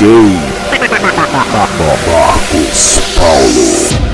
DJ Marcos Paulo.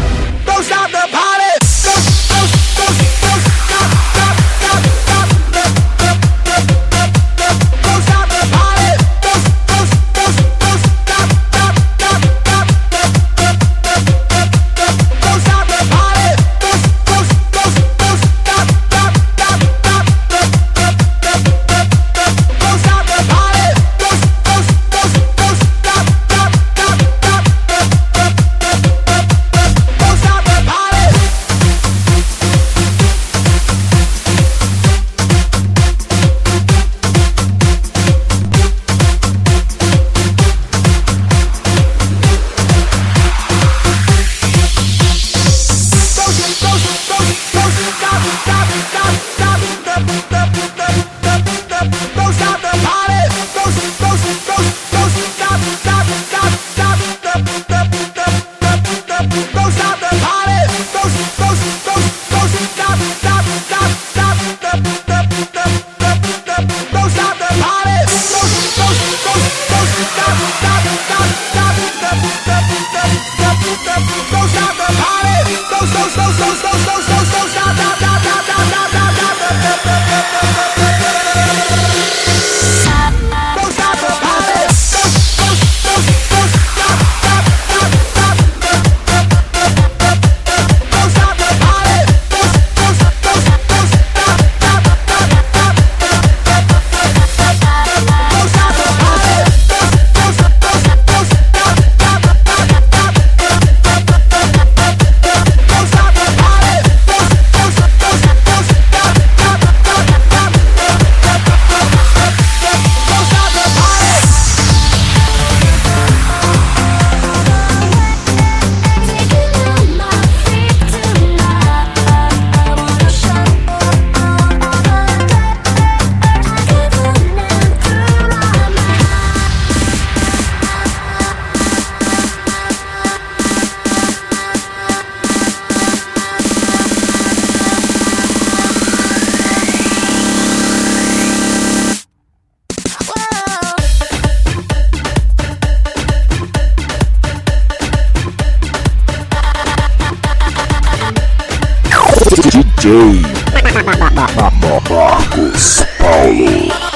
Marcos Paulo.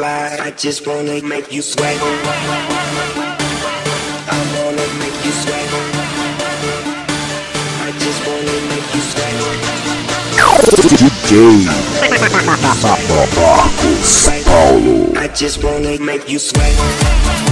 fly. I just wanna make you sweat. I wanna make you sweat. I just wanna make you sweat. DJ Marcos Paulo. I just wanna make you sweat.